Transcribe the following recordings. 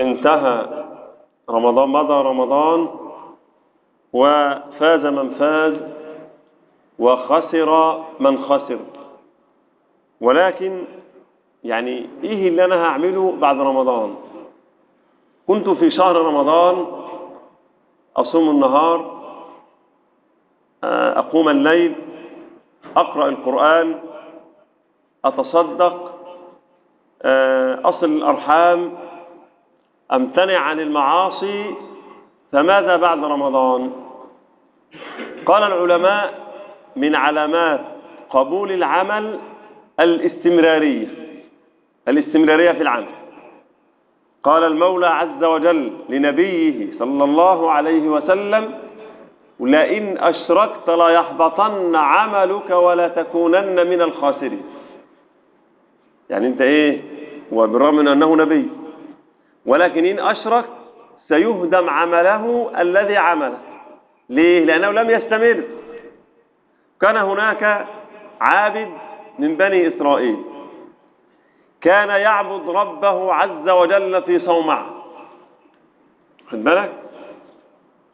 انتهى رمضان مضى رمضان وفاز من فاز وخسر من خسر. ولكن يعني إيه اللي أنا هعمله بعد رمضان؟ كنت في شهر رمضان أصوم النهار أقوم الليل أقرأ القرآن أتصدق أصل الأرحام امتنع عن المعاصي فماذا بعد رمضان؟ قال العلماء من علامات قبول العمل الاستمرارية الاستمرارية في العمل. قال المولى عز وجل لنبيه صلى الله عليه وسلم لئن أشركت ليحبطن عملك ولا تكونن من الخاسرين. يعني أنت إيه؟ وبالرغم من أنه نبي. ولكن إن أشرك سيهدم عمله الذي عمله. ليه؟ لأنه لم يستمر. كان هناك عابد من بني إسرائيل. كان يعبد ربه عز وجل في صومعة. خد بالك؟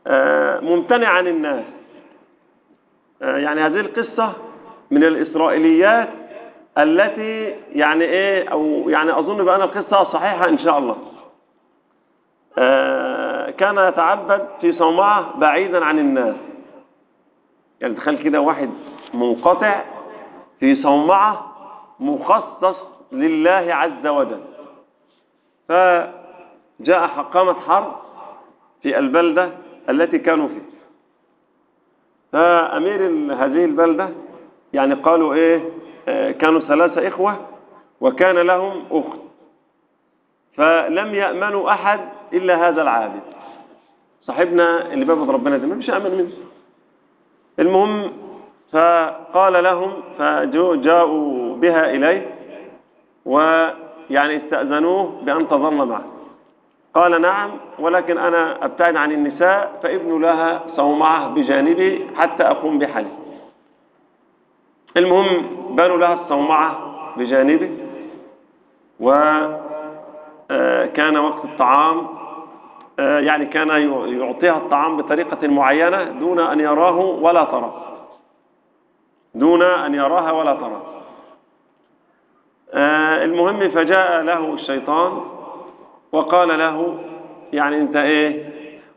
آه ممتنع عن الناس آه يعني هذه القصة من الإسرائيليات التي يعني إيه أو يعني أظن بأن القصة صحيحة إن شاء الله. كان يتعبد في صومعة بعيدا عن الناس. يعني تخيل كده واحد منقطع في صومعة مخصص لله عز وجل. فجاء قامت حرب في البلدة التي كانوا فيها. فأمير هذه البلدة يعني قالوا إيه؟ آه كانوا ثلاثة إخوة وكان لهم أخت. فلم يأمنوا أحد إلا هذا العابد. صاحبنا اللي بيعبد ربنا ده ما فيش أمن منه. المهم فقال لهم فجاءوا بها إليه ويعني استأذنوه بأن تظل معه. قال نعم ولكن أنا أبتعد عن النساء فابن لها صومعة بجانبي حتى أقوم بحلي المهم بنوا لها الصومعة بجانبه وكان وقت الطعام يعني كان يعطيها الطعام بطريقة معينة دون أن يراه ولا تراه دون أن يراها ولا تراه المهم فجاء له الشيطان وقال له يعني أنت إيه؟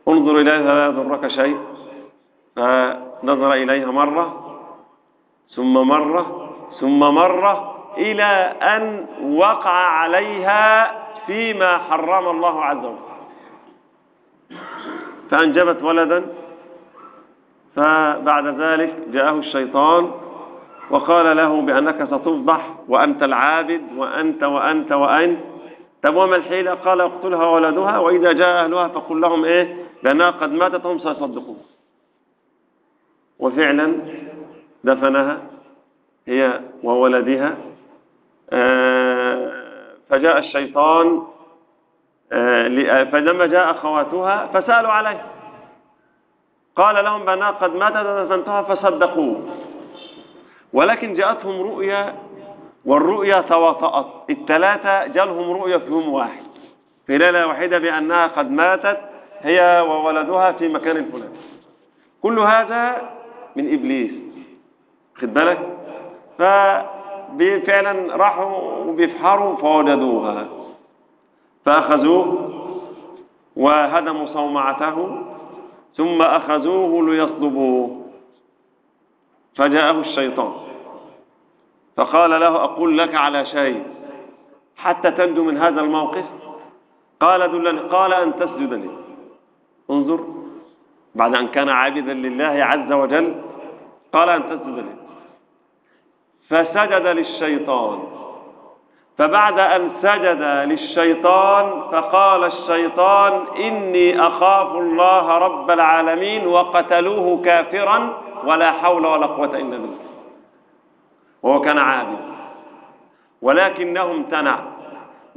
انظر إليها لا يضرك شيء. فنظر إليها مرة ثم مرة ثم مرة إلى أن وقع عليها فيما حرم الله عز وجل. فأنجبت ولدا فبعد ذلك جاءه الشيطان وقال له بأنك ستفضح وأنت العابد وأنت وأنت وأنت. طب وما الحيلة قال اقتلها ولدها وإذا جاء أهلها فقل لهم إيه؟ لأنها قد ماتت هم سيصدقون. وفعلا دفنها هي وولدها فجاء الشيطان فلما جاء أخواتها فسألوا عليه. قال لهم بأنها قد ماتت ودفنتها فصدقوه ولكن جاءتهم رؤيا والرؤيا تواطأت الثلاثة جالهم رؤيا في يوم واحد. في ليلة واحدة بأنها قد ماتت هي وولدها في مكان الفلاني كل هذا من إبليس. خد بالك؟ ففعلا راحوا وبيفحروا فوجدوها. فأخذوه وهدموا صومعته ثم أخذوه ليصلبوه فجاءه الشيطان فقال له أقول لك على شيء. حتى تنجو من هذا الموقف قال دلني قال أن تسجد لي انظر بعد أن كان عابدا لله عز وجل قال أن تسجد لي فسجد للشيطان. فبعد أن سجد للشيطان فقال الشيطان إني أخاف الله رب العالمين وقتلوه كافرا ولا حول ولا قوة إلا بالله. وهو كان عابد ولكنه امتنع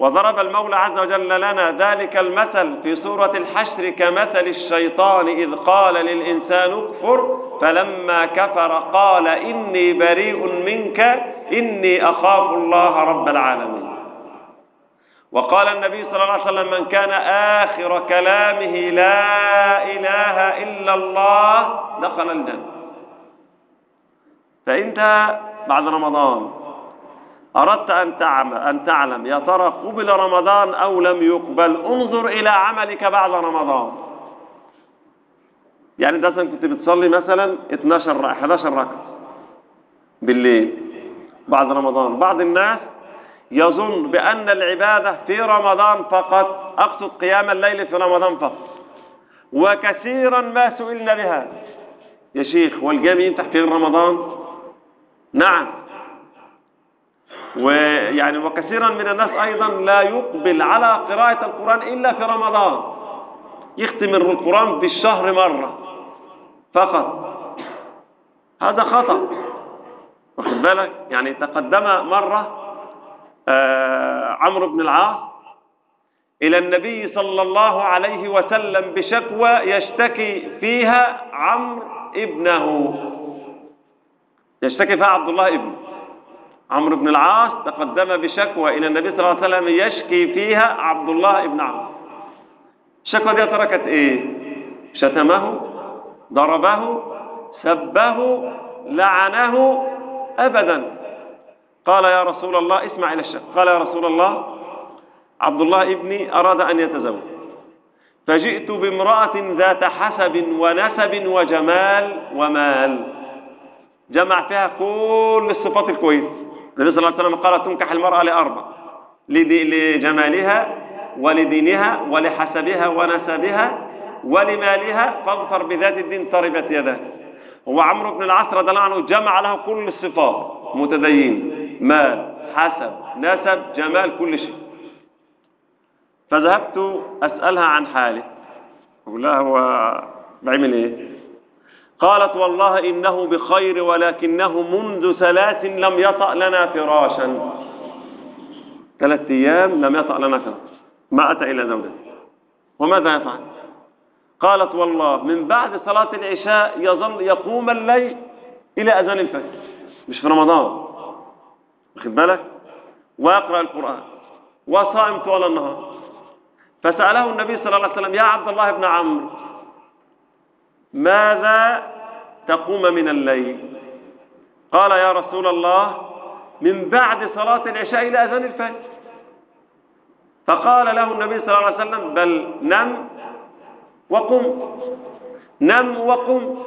وضرب المولى عز وجل لنا ذلك المثل في سورة الحشر كمثل الشيطان إذ قال للإنسان اكفر فلما كفر قال إني بريء منك إني أخاف الله رب العالمين. وقال النبي صلى الله عليه وسلم من كان آخر كلامه لا إله إلا الله دخل الجنة. فأنت بعد رمضان. أردت أن تعلم, أن تعلم. يا ترى قبل رمضان أو لم يقبل؟ انظر إلى عملك بعد رمضان. يعني انت مثلا كنت بتصلي مثلا 12 11 ركعة بالليل بعد رمضان. بعض الناس يظن بأن العبادة في رمضان فقط أقصد قيام الليل في رمضان فقط. وكثيرا ما سئلنا بهذا. يا شيخ والجامع ينتح في رمضان؟ نعم. ويعني وكثيرا من الناس أيضا لا يقبل على قراءة القرآن إلا في رمضان. يختم القرآن بالشهر مرة فقط. هذا خطأ. واخد بالك؟ يعني تقدم مرة آه عمرو بن العاص إلى النبي صلى الله عليه وسلم بشكوى يشتكي فيها عمرو ابنه. يشتكي فيها عبد الله ابنه. عمرو بن العاص تقدم بشكوى إلى النبي صلى الله عليه وسلم يشكي فيها عبد الله ابن عمرو. الشكوى دي تركت إيه؟ شتمه ضربه سبه لعنه أبدا. قال يا رسول الله اسمع إلى الشك. قال يا رسول الله عبد الله ابني أراد أن يتزوج. فجئت بامرأة ذات حسب ونسب وجمال ومال. جمع فيها كل الصفات الكويسة. النبي صلى الله عليه وسلم قال تنكح المرأة لأربع لجمالها ولدينها ولحسبها ونسبها ولمالها فاظفر بذات الدين تربت يداه هو عمرو بن العاص رضي الله عنه جمع له كل الصفات متدين مال حسب نسب جمال كل شيء. فذهبت أسألها عن حاله. أقول لها هو بعمل إيه؟ قالت والله إنه بخير ولكنه منذ ثلاث لم يطأ لنا فراشا. ثلاث أيام لم يطأ لنا فراشا. ما أتى إلى زوجته. وماذا يفعل؟ قالت والله من بعد صلاة العشاء يظل يقوم الليل إلى أذان الفجر. مش في رمضان. واخد بالك؟ ويقرأ القرآن. وصائم طول النهار. فسأله النبي صلى الله عليه وسلم يا عبد الله بن عمرو ماذا تقوم من الليل؟ قال يا رسول الله من بعد صلاة العشاء إلى أذان الفجر. فقال له النبي صلى الله عليه وسلم بل نم وقم نم وقم.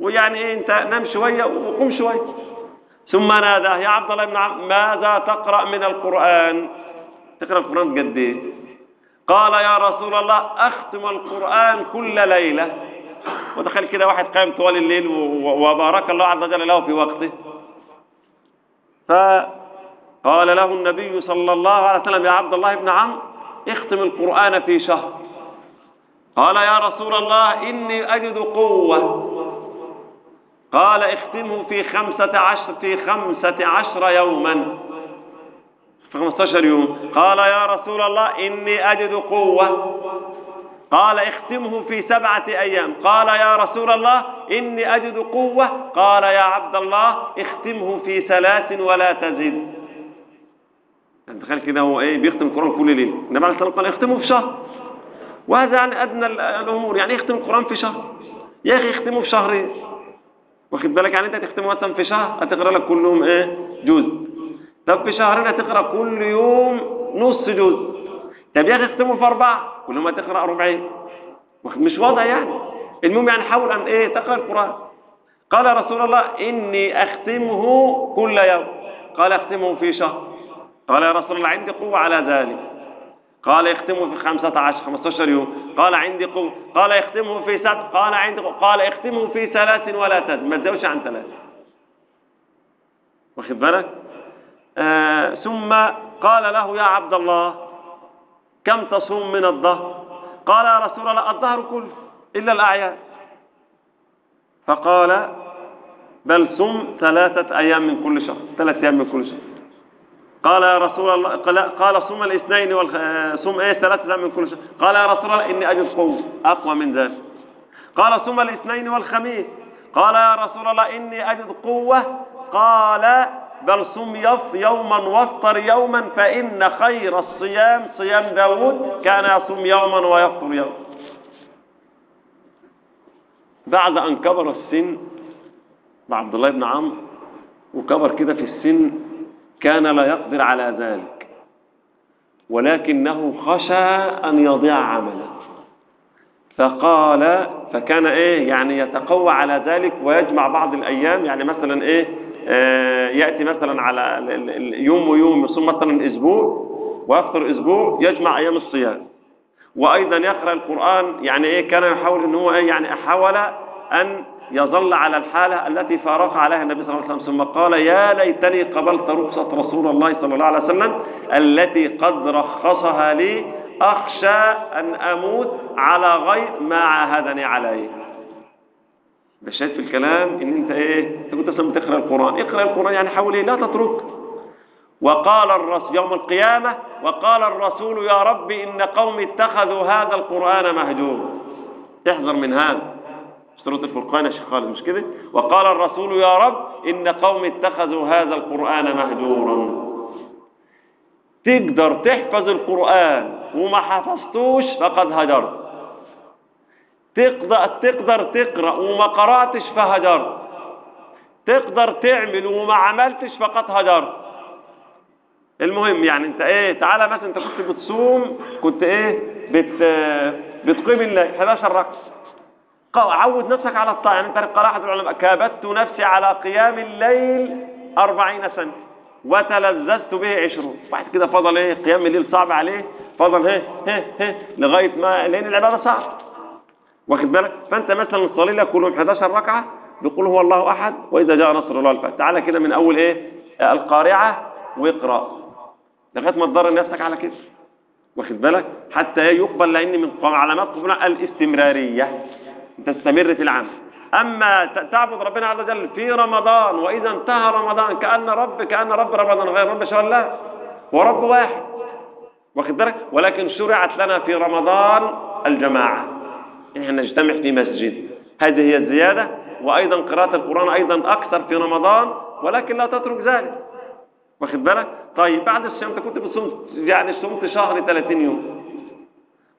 ويعني إيه أنت نم شوية وقم شوية. ثم ناداه يا عبد الله بن عم ماذا تقرأ من القرآن؟ تقرأ القرآن قد إيه؟ قال يا رسول الله أختم القرآن كل ليلة. وتخيل كده واحد قام طوال الليل وبارك الله عز وجل له في وقته. فقال له النبي صلى الله عليه وسلم يا عبد الله بن عم اختم القرآن في شهر. قال يا رسول الله إني أجد قوة. قال اختمه في خمسة عشر في خمسة عشر يوما. في خمسة عشر يوم. قال يا رسول الله إني أجد قوة. قال اختمه في سبعة أيام. قال يا رسول الله إني أجد قوة. قال يا عبد الله اختمه في ثلاث ولا تزد. يعني تخيل كده هو إيه بيختم القرآن كل ليلة النبي عليه الصلاة والسلام قال اختمه في شهر. وهذا يعني أدنى الأمور. يعني يختم القرآن في شهر. يا أخي اختمه في شهرين. واخد بالك؟ يعني أنت تختمه مثلا في شهر هتقرأ لك كل يوم إيه؟ جزء. طب في شهرين هتقرأ كل يوم نص جزء. طب يا أخي اختمه في أربعة. كل يوم هتقرأ ربعين. مش وضع يعني. المهم يعني حاول أن إيه تقرأ القرآن. قال رسول الله إني أختمه كل يوم. قال أختمه في شهر. قال يا رسول الله عندي قوة على ذلك. قال يختمه في خمسة عشر خمسة يوم. قال عندي قوة. قال يختمه في سبع قال عندي قوة. قال يختمه في ثلاث ولا تزد ما تزودش عن ثلاث. واخد بالك؟ آه ثم قال له يا عبد الله كم تصوم من الظهر؟ قال يا رسول الله الظهر كله إلا الأعياد. فقال بل صم ثلاثة أيام من كل شهر ثلاثة أيام من كل شهر. قال يا رسول الله قال, صم الاثنين والخ... صم إيه ثلاثة من كل شهر. قال يا رسول الله إني أجد قوة أقوى من ذلك. قال صم الاثنين والخميس. قال يا رسول الله إني أجد قوة قال بل صم يف يوما وافطر يوما فإن خير الصيام صيام داود كان يصوم يوما ويفطر يوما. بعد أن كبر السن عبد الله بن عمرو وكبر كده في السن كان لا يقدر على ذلك ولكنه خشى أن يضيع عمله. فقال فكان إيه يعني يتقوى على ذلك ويجمع بعض الأيام يعني مثلا إيه آه يأتي مثلا على يوم ويوم يصوم مثلا أسبوع ويفطر أسبوع يجمع أيام الصيام. وأيضا يقرأ القرآن يعني إيه كان يحاول إن هو إيه يعني حاول أن يظل على الحالة التي فارق عليها النبي صلى الله عليه وسلم ثم قال يا ليتني قبلت رخصة رسول الله صلى الله عليه وسلم التي قد رخصها لي أخشى أن أموت على غير ما عاهدني عليه. مش شايف في الكلام إن أنت إيه أنت كنت أصلا بتقرأ القرآن. اقرأ القرآن يعني حاول إيه لا تترك. وقال الرسول يوم القيامة وقال الرسول يا رب إن قومي اتخذوا هذا القرآن مهجورا. احذر من هذا. سورة الفرقان يا شيخ خالد مش كده؟ وقال الرسول يا رب إن قومي اتخذوا هذا القرآن مهجورا. تقدر تحفظ القرآن وما حفظتوش فقد هجرت. تقدر تقدر تقرأ وما قرأتش فهجرت تقدر تعمل وما عملتش فقد هجرت المهم يعني انت إيه تعالى مثلا انت كنت بتصوم كنت إيه بت بتقيم الليل 11 ركعه عود نفسك على الطاعة. يعني انت قال أحد العلماء. كابدت نفسي على قيام الليل 40 سنه وتلذذت به 20 بعد كده فضل إيه قيام الليل صعب عليه. فضل إيه إيه إيه لغاية ما لأن العبادة صعبة. واخد بالك؟ فأنت مثلا تصلي لك كلهم 11 ركعة بيقول هو الله أحد وإذا جاء نصر الله الفتح. تعالى كده من أول إيه؟ القارعة واقرأ. لغاية ما تضر نفسك على كده. واخد بالك؟ حتى يقبل لأن من علامات قبول الاستمرارية. تستمر في العمل. أما تعبد ربنا عز وجل في رمضان وإذا انتهى رمضان كأن رب كأن رب رمضان غير رب شاء الله. ورب واحد. واخد بالك؟ ولكن شرعت لنا في رمضان الجماعة. إحنا نجتمع في مسجد. هذه هي الزيادة وأيضا قراءة القرآن أيضا أكثر في رمضان ولكن لا تترك ذلك. واخد بالك؟ طيب بعد الصيام انت كنت بتصوم يعني صمت شهر 30 يوم.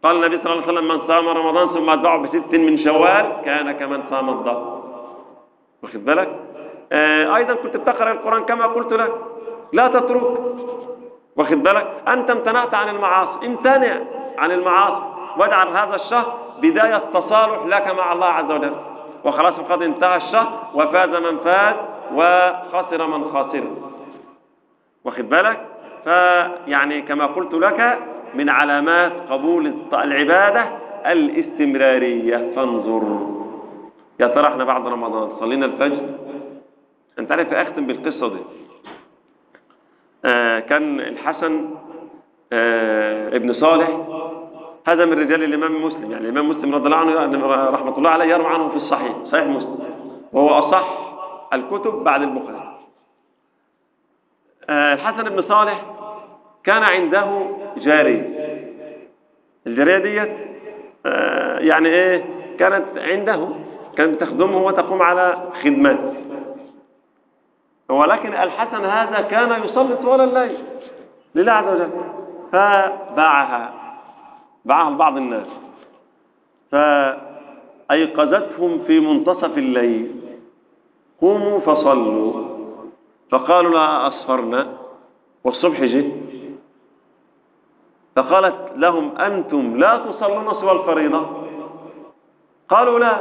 قال النبي صلى الله عليه وسلم من صام رمضان ثم أتبعه بست من شوال كان كمن صام الظهر واخد بالك؟ آه أيضا كنت بتقرأ القرآن كما قلت لك. لا تترك. واخد بالك؟ أنت امتنعت عن المعاصي. امتنع عن المعاصي. واجعل هذا الشهر بداية تصالح لك مع الله عز وجل. وخلاص قد انتهى الشهر وفاز من فاز وخسر من خسر. واخد بالك؟ فيعني كما قلت لك من علامات قبول العبادة الاستمرارية. فانظر. يا ترى إحنا بعد رمضان صلينا الفجر؟ انت عارف اختم بالقصة دي. آه كان الحسن آه ابن صالح هذا من رجال الإمام مسلم. يعني الإمام مسلم رضي الله عنه رحمة الله عليه يروي عنه في الصحيح صحيح مسلم. وهو أصح الكتب بعد البخاري. آه، الحسن بن صالح كان عنده جارية. الجارية ديت آه، يعني إيه؟ كانت عنده كانت تخدمه وتقوم على خدمته ولكن الحسن هذا كان يصلي طوال الليل. لله عز وجل. فباعها. باعها لبعض الناس. فأيقظتهم في منتصف الليل. قوموا فصلوا. فقالوا لا أصفرنا. والصبح جه. فقالت لهم أنتم لا تصلون سوى الفريضة؟ قالوا لا.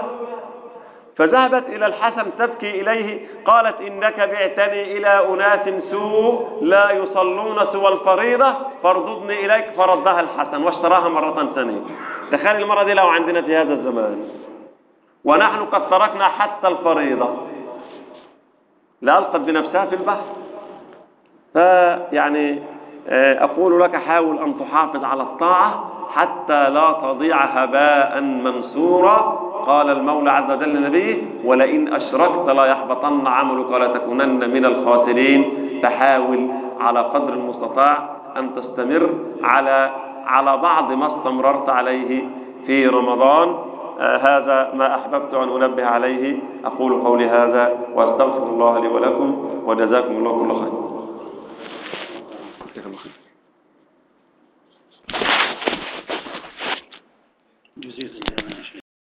فذهبت إلى الحسن تبكي إليه قالت إنك بعتني إلى أناس سوء لا يصلون سوى الفريضة فارضضني إليك فردها الحسن واشتراها مرة ثانية. تخيل المرة دي لو عندنا في هذا الزمان. ونحن قد تركنا حتى الفريضة. لألقت بنفسها في البحر. فيعني آه، أقول لك حاول أن تحافظ على الطاعة حتى لا تضيع هباء منثورا. قال المولى عز وجل لنبيه ولئن أشركت لا يحبطن عملك ولا تكونن من الخاسرين. فحاول على قدر المستطاع أن تستمر على على بعض ما استمررت عليه في رمضان. آه، هذا ما أحببت أن أنبه عليه. أقول قولي هذا وأستغفر الله لي ولكم وجزاكم الله كل خير. Sie sind